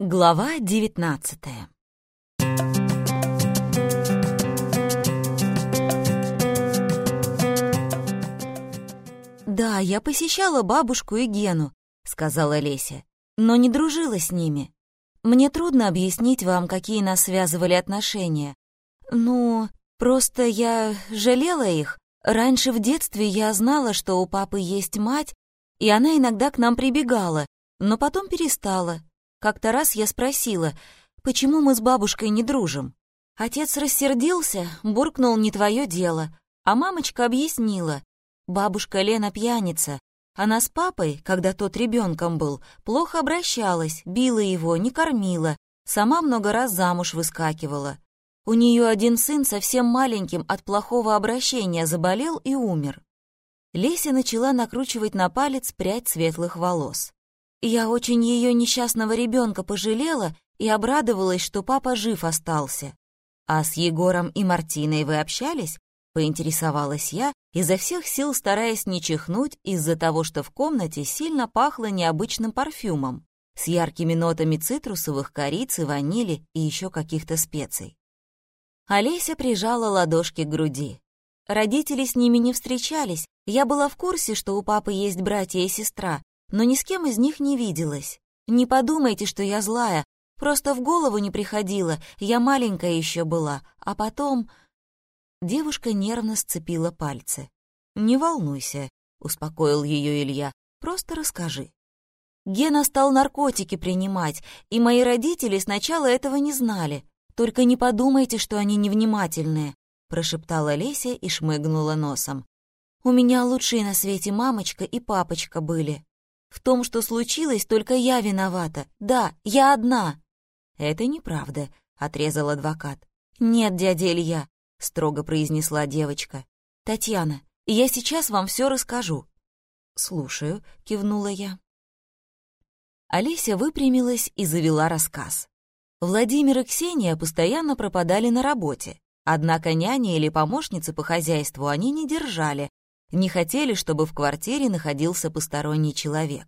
Глава девятнадцатая «Да, я посещала бабушку и Гену», — сказала Леся, «но не дружила с ними. Мне трудно объяснить вам, какие нас связывали отношения. Ну, просто я жалела их. Раньше в детстве я знала, что у папы есть мать, и она иногда к нам прибегала, но потом перестала. Как-то раз я спросила, почему мы с бабушкой не дружим. Отец рассердился, буркнул «не твое дело», а мамочка объяснила. Бабушка Лена пьяница. Она с папой, когда тот ребенком был, плохо обращалась, била его, не кормила, сама много раз замуж выскакивала. У нее один сын совсем маленьким от плохого обращения заболел и умер. Леся начала накручивать на палец прядь светлых волос. Я очень ее несчастного ребенка пожалела и обрадовалась, что папа жив остался. А с Егором и Мартиной вы общались? Поинтересовалась я, изо всех сил стараясь не чихнуть из-за того, что в комнате сильно пахло необычным парфюмом с яркими нотами цитрусовых, корицы, ванили и еще каких-то специй. Олеся прижала ладошки к груди. Родители с ними не встречались, я была в курсе, что у папы есть братья и сестра, но ни с кем из них не виделась. Не подумайте, что я злая, просто в голову не приходило, я маленькая еще была, а потом... Девушка нервно сцепила пальцы. «Не волнуйся», — успокоил ее Илья, — «просто расскажи». Гена стал наркотики принимать, и мои родители сначала этого не знали. Только не подумайте, что они невнимательные, прошептала Леся и шмыгнула носом. У меня лучшие на свете мамочка и папочка были. В том, что случилось, только я виновата. Да, я одна». «Это неправда», — отрезал адвокат. «Нет, дядя Илья», — строго произнесла девочка. «Татьяна, я сейчас вам все расскажу». «Слушаю», — кивнула я. Олеся выпрямилась и завела рассказ. Владимир и Ксения постоянно пропадали на работе, однако няни или помощницы по хозяйству они не держали, не хотели, чтобы в квартире находился посторонний человек.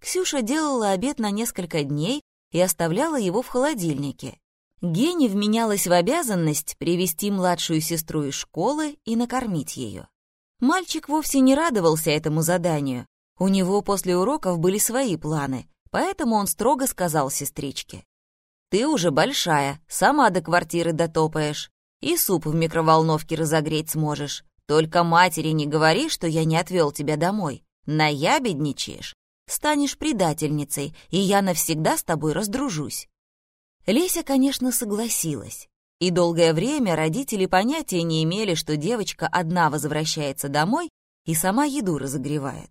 Ксюша делала обед на несколько дней и оставляла его в холодильнике. Гене вменялась в обязанность привести младшую сестру из школы и накормить ее. Мальчик вовсе не радовался этому заданию. У него после уроков были свои планы, поэтому он строго сказал сестричке. «Ты уже большая, сама до квартиры дотопаешь, и суп в микроволновке разогреть сможешь. Только матери не говори, что я не отвел тебя домой. Наябедничаешь. Станешь предательницей, и я навсегда с тобой раздружусь». Леся, конечно, согласилась. И долгое время родители понятия не имели, что девочка одна возвращается домой и сама еду разогревает.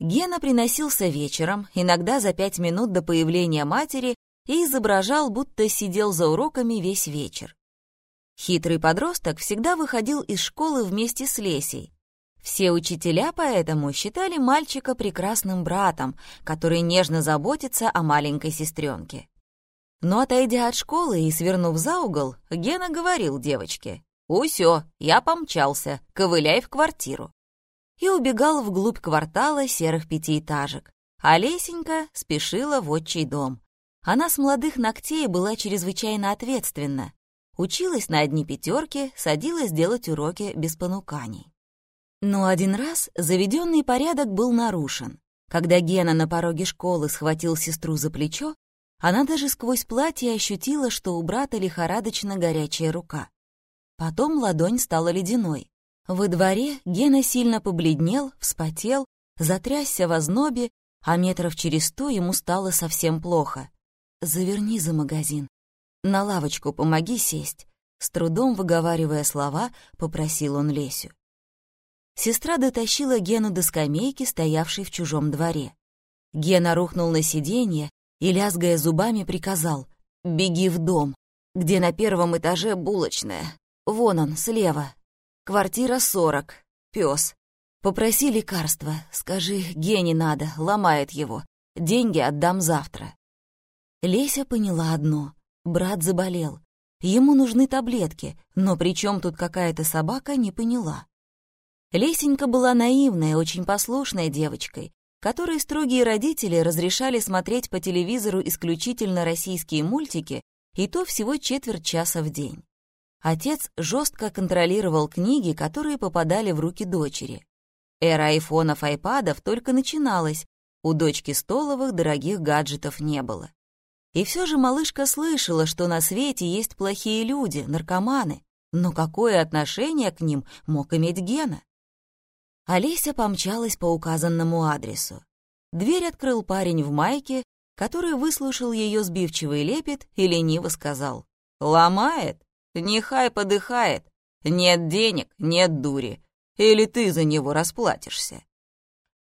Гена приносился вечером, иногда за пять минут до появления матери, и изображал, будто сидел за уроками весь вечер. Хитрый подросток всегда выходил из школы вместе с Лесей. Все учителя поэтому считали мальчика прекрасным братом, который нежно заботится о маленькой сестренке. Но отойдя от школы и свернув за угол, Гена говорил девочке, «Усё, я помчался, ковыляй в квартиру». И убегал вглубь квартала серых пятиэтажек, а Лесенька спешила в отчий дом. Она с молодых ногтей была чрезвычайно ответственна, Училась на одни пятерки, садилась делать уроки без понуканий. Но один раз заведенный порядок был нарушен. Когда Гена на пороге школы схватил сестру за плечо, она даже сквозь платье ощутила, что у брата лихорадочно горячая рука. Потом ладонь стала ледяной. Во дворе Гена сильно побледнел, вспотел, затрясся в ознобе, а метров через сто ему стало совсем плохо. «Заверни за магазин», «На лавочку помоги сесть», — с трудом выговаривая слова, попросил он Лесю. Сестра дотащила Гену до скамейки, стоявшей в чужом дворе. Гена рухнул на сиденье и, лязгая зубами, приказал «Беги в дом, где на первом этаже булочная. Вон он, слева. Квартира сорок. Пёс. Попроси лекарства. Скажи, Гене надо, ломает его. Деньги отдам завтра». Леся поняла одно. Брат заболел. Ему нужны таблетки, но при чем тут какая-то собака, не поняла. Лесенька была наивной, очень послушной девочкой, которой строгие родители разрешали смотреть по телевизору исключительно российские мультики, и то всего четверть часа в день. Отец жестко контролировал книги, которые попадали в руки дочери. Эра айфонов, айпадов только начиналась, у дочки Столовых дорогих гаджетов не было. И все же малышка слышала, что на свете есть плохие люди, наркоманы, но какое отношение к ним мог иметь Гена? Олеся помчалась по указанному адресу. Дверь открыл парень в майке, который выслушал ее сбивчивый лепет и лениво сказал. «Ломает? Нехай подыхает. Нет денег, нет дури. Или ты за него расплатишься?»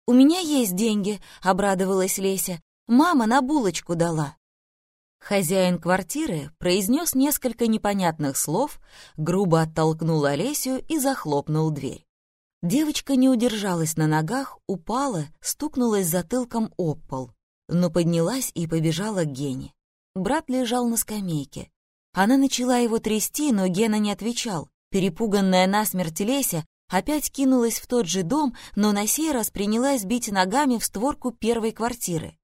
«У меня есть деньги», — обрадовалась Леся. «Мама на булочку дала». Хозяин квартиры произнес несколько непонятных слов, грубо оттолкнул Олесю и захлопнул дверь. Девочка не удержалась на ногах, упала, стукнулась затылком об пол, но поднялась и побежала к Гене. Брат лежал на скамейке. Она начала его трясти, но Гена не отвечал. Перепуганная насмерть Леся опять кинулась в тот же дом, но на сей раз принялась бить ногами в створку первой квартиры.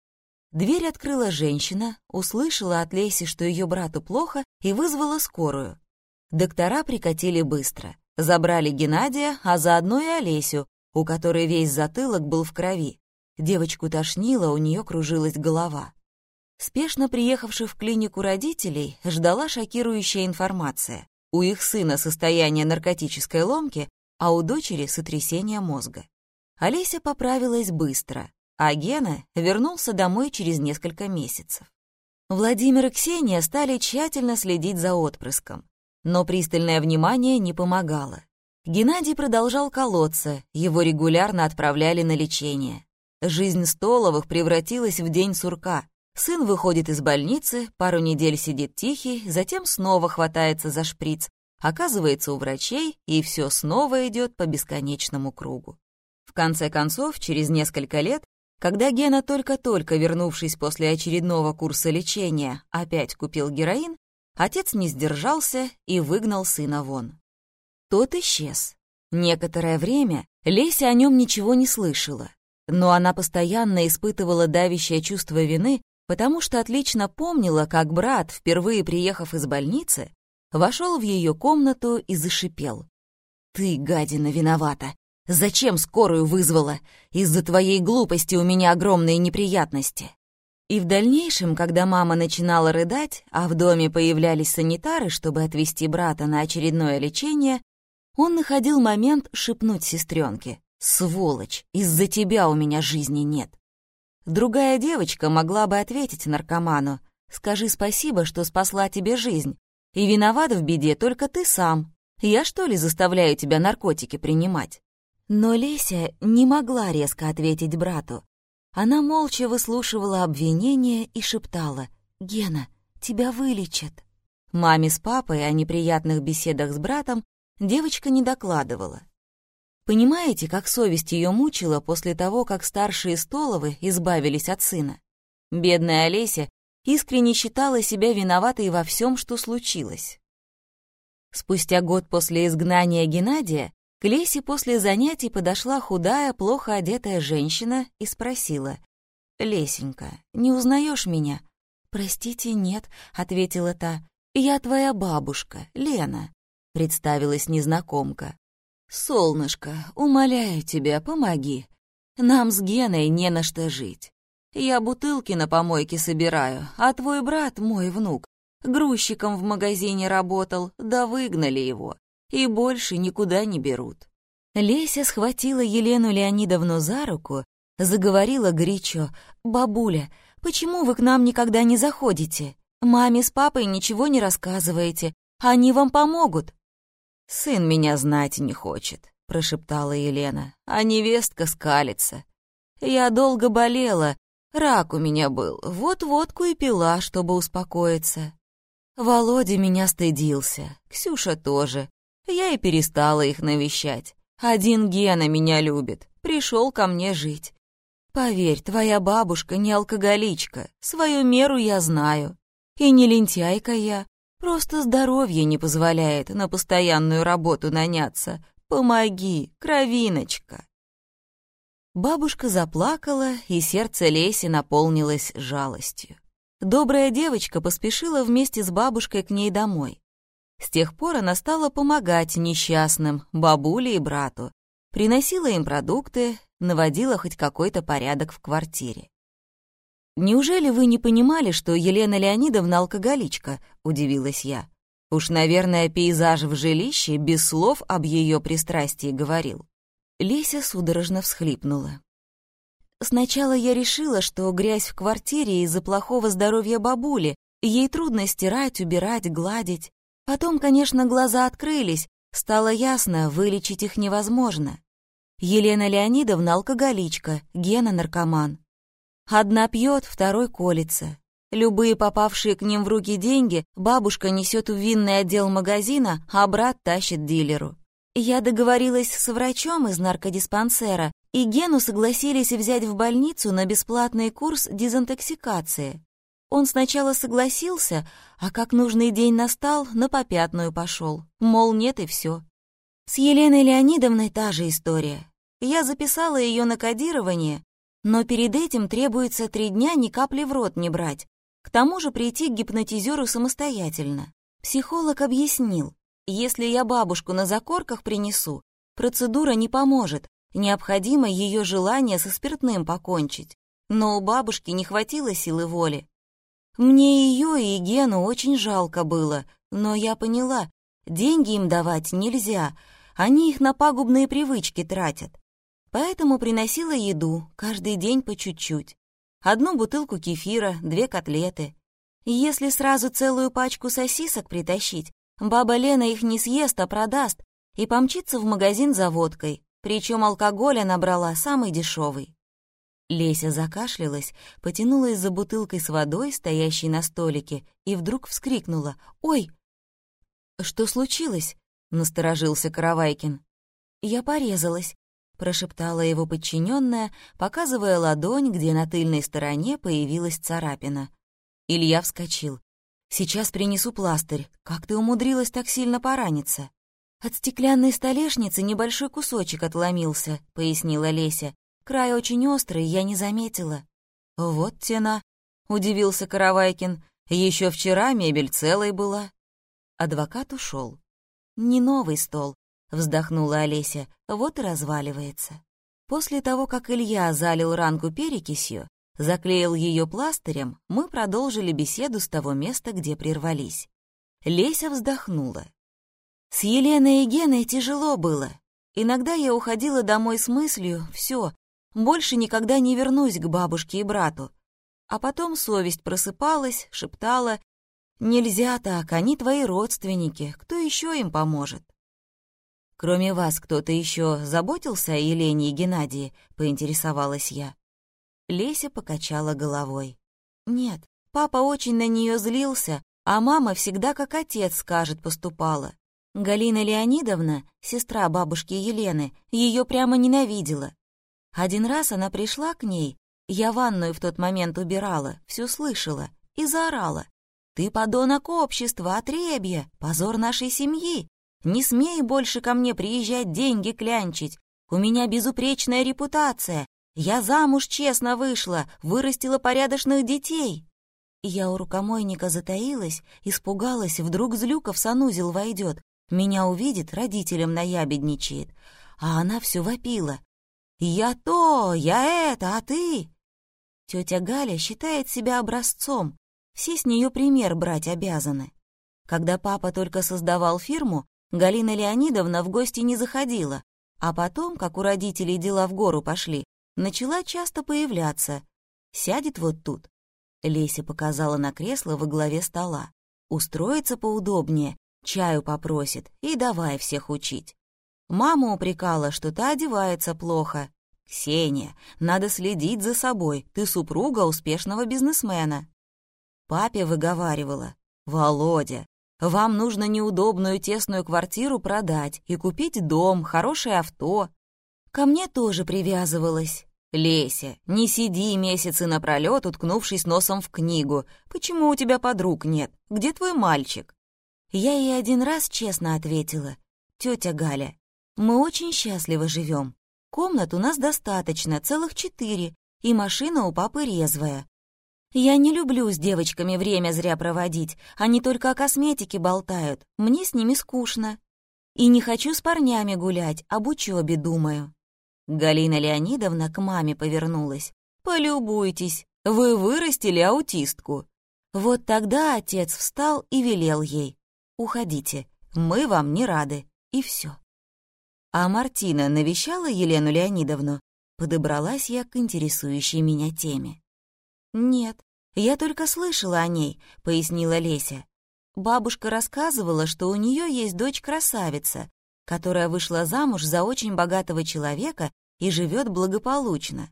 Дверь открыла женщина, услышала от Леси, что ее брату плохо, и вызвала скорую. Доктора прикатили быстро. Забрали Геннадия, а заодно и Олесю, у которой весь затылок был в крови. Девочку тошнило, у нее кружилась голова. Спешно приехавших в клинику родителей ждала шокирующая информация. У их сына состояние наркотической ломки, а у дочери сотрясение мозга. Олеся поправилась быстро а Гена вернулся домой через несколько месяцев. Владимир и Ксения стали тщательно следить за отпрыском, но пристальное внимание не помогало. Геннадий продолжал колоться, его регулярно отправляли на лечение. Жизнь Столовых превратилась в день сурка. Сын выходит из больницы, пару недель сидит тихий, затем снова хватается за шприц, оказывается у врачей, и все снова идет по бесконечному кругу. В конце концов, через несколько лет когда Гена, только-только вернувшись после очередного курса лечения, опять купил героин, отец не сдержался и выгнал сына вон. Тот исчез. Некоторое время Леся о нем ничего не слышала, но она постоянно испытывала давящее чувство вины, потому что отлично помнила, как брат, впервые приехав из больницы, вошел в ее комнату и зашипел. «Ты, гадина, виновата! Зачем скорую вызвала? Из-за твоей глупости у меня огромные неприятности». И в дальнейшем, когда мама начинала рыдать, а в доме появлялись санитары, чтобы отвезти брата на очередное лечение, он находил момент шепнуть сестренке. «Сволочь, из-за тебя у меня жизни нет». Другая девочка могла бы ответить наркоману. «Скажи спасибо, что спасла тебе жизнь. И виноват в беде только ты сам. Я что ли заставляю тебя наркотики принимать?» Но Леся не могла резко ответить брату. Она молча выслушивала обвинения и шептала «Гена, тебя вылечат». Маме с папой о неприятных беседах с братом девочка не докладывала. Понимаете, как совесть ее мучила после того, как старшие Столовы избавились от сына? Бедная Олеся искренне считала себя виноватой во всем, что случилось. Спустя год после изгнания Геннадия к Лесе после занятий подошла худая, плохо одетая женщина и спросила. «Лесенька, не узнаешь меня?» «Простите, нет», — ответила та. «Я твоя бабушка, Лена», — представилась незнакомка. «Солнышко, умоляю тебя, помоги. Нам с Геной не на что жить. Я бутылки на помойке собираю, а твой брат, мой внук, грузчиком в магазине работал, да выгнали его и больше никуда не берут. Леся схватила Елену Леонидовну за руку, заговорила горячо. «Бабуля, почему вы к нам никогда не заходите? Маме с папой ничего не рассказываете, они вам помогут». «Сын меня знать не хочет», — прошептала Елена, «а невестка скалится. Я долго болела, рак у меня был, вот водку и пила, чтобы успокоиться. Володя меня стыдился, Ксюша тоже, я и перестала их навещать. Один Гена меня любит, пришел ко мне жить. Поверь, твоя бабушка не алкоголичка, свою меру я знаю. И не лентяйка я, просто здоровье не позволяет на постоянную работу наняться. Помоги, кровиночка. Бабушка заплакала, и сердце Леси наполнилось жалостью. Добрая девочка поспешила вместе с бабушкой к ней домой. С тех пор она стала помогать несчастным, бабуле и брату, приносила им продукты, наводила хоть какой-то порядок в квартире. «Неужели вы не понимали, что Елена Леонидовна алкоголичка?» — удивилась я. Уж, наверное, пейзаж в жилище без слов об ее пристрастии говорил. Леся судорожно всхлипнула. Сначала я решила, что грязь в квартире из-за плохого здоровья бабули, ей трудно стирать, убирать, гладить. Потом, конечно, глаза открылись, стало ясно, вылечить их невозможно. Елена Леонидовна алкоголичка, Гена наркоман. Одна пьет, второй колется. Любые попавшие к ним в руки деньги бабушка несет в винный отдел магазина, а брат тащит дилеру. Я договорилась с врачом из наркодиспансера, и Гену согласились взять в больницу на бесплатный курс дезинтоксикации. Он сначала согласился, а как нужный день настал, на попятную пошел. Мол, нет и все. С Еленой Леонидовной та же история. Я записала ее на кодирование, но перед этим требуется три дня ни капли в рот не брать. К тому же прийти к гипнотизеру самостоятельно. Психолог объяснил, если я бабушку на закорках принесу, процедура не поможет, необходимо ее желание со спиртным покончить. Но у бабушки не хватило силы воли. Мне ее и Гену очень жалко было, но я поняла, деньги им давать нельзя, они их на пагубные привычки тратят. Поэтому приносила еду, каждый день по чуть-чуть. Одну бутылку кефира, две котлеты. Если сразу целую пачку сосисок притащить, Баба Лена их не съест, а продаст и помчится в магазин за водкой, причем алкоголя набрала самый дешевый. Леся закашлялась, потянулась за бутылкой с водой, стоящей на столике, и вдруг вскрикнула «Ой!» «Что случилось?» — насторожился Каравайкин. «Я порезалась», — прошептала его подчиненная, показывая ладонь, где на тыльной стороне появилась царапина. Илья вскочил. Сейчас принесу пластырь. Как ты умудрилась так сильно пораниться?» «От стеклянной столешницы небольшой кусочек отломился», — пояснила Леся. «Край очень острый, я не заметила». «Вот тена», — удивился Каравайкин. Еще вчера мебель целой была». Адвокат ушел. «Не новый стол», — вздохнула Олеся. «Вот и разваливается». После того, как Илья залил ранку перекисью, заклеил ее пластырем, мы продолжили беседу с того места, где прервались. Леся вздохнула. С Еленой и Геной тяжело было. Иногда я уходила домой с мыслью «все, больше никогда не вернусь к бабушке и брату». А потом совесть просыпалась, шептала «Нельзя так, они твои родственники, кто еще им поможет?» «Кроме вас кто-то еще заботился о Елене и Геннадии?» — поинтересовалась я. Леся покачала головой. «Нет, папа очень на нее злился, а мама всегда как отец скажет поступала. Галина Леонидовна, сестра бабушки Елены, ее прямо ненавидела. Один раз она пришла к ней, я ванную в тот момент убирала, все слышала, и заорала. «Ты подонок общества, отребья, позор нашей семьи! Не смей больше ко мне приезжать деньги клянчить! У меня безупречная репутация, я замуж честно вышла, вырастила порядочных детей. Я у рукомойника затаилась, испугалась, вдруг Злюка в санузел войдет, меня увидит, родителям наябедничает. А она все вопила. «Я то, я это, а ты?» Тетя Галя считает себя образцом, все с нее пример брать обязаны. Когда папа только создавал фирму, Галина Леонидовна в гости не заходила, а потом, как у родителей дела в гору пошли, начала часто появляться. Сядет вот тут. Леся показала на кресло во главе стола. Устроится поудобнее, чаю попросит и давай всех учить. Мама упрекала, что та одевается плохо. «Ксения, надо следить за собой, ты супруга успешного бизнесмена». Папе выговаривала. «Володя, вам нужно неудобную тесную квартиру продать и купить дом, хорошее авто». Ко мне тоже привязывалась. «Леся, не сиди месяцы напролёт, уткнувшись носом в книгу. Почему у тебя подруг нет? Где твой мальчик?» Я ей один раз честно ответила. «Тётя Галя, мы очень счастливо живем. Комнат у нас достаточно, целых четыре, и машина у папы резвая. Я не люблю с девочками время зря проводить, они только о косметике болтают, мне с ними скучно. И не хочу с парнями гулять, об учебе думаю». Галина Леонидовна к маме повернулась. «Полюбуйтесь, вы вырастили аутистку». Вот тогда отец встал и велел ей. «Уходите, мы вам не рады». И все. А Мартина навещала Елену Леонидовну? Подобралась я к интересующей меня теме. «Нет, я только слышала о ней», — пояснила Леся. Бабушка рассказывала, что у нее есть дочь-красавица, которая вышла замуж за очень богатого человека и живет благополучно.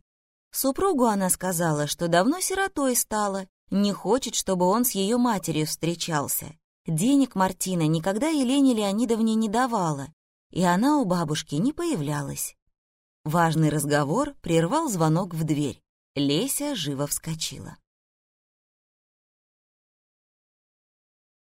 Супругу она сказала, что давно сиротой стала, не хочет, чтобы он с ее матерью встречался. Денег Мартина никогда Елене Леонидовне не давала, и она у бабушки не появлялась. Важный разговор прервал звонок в дверь. Леся живо вскочила.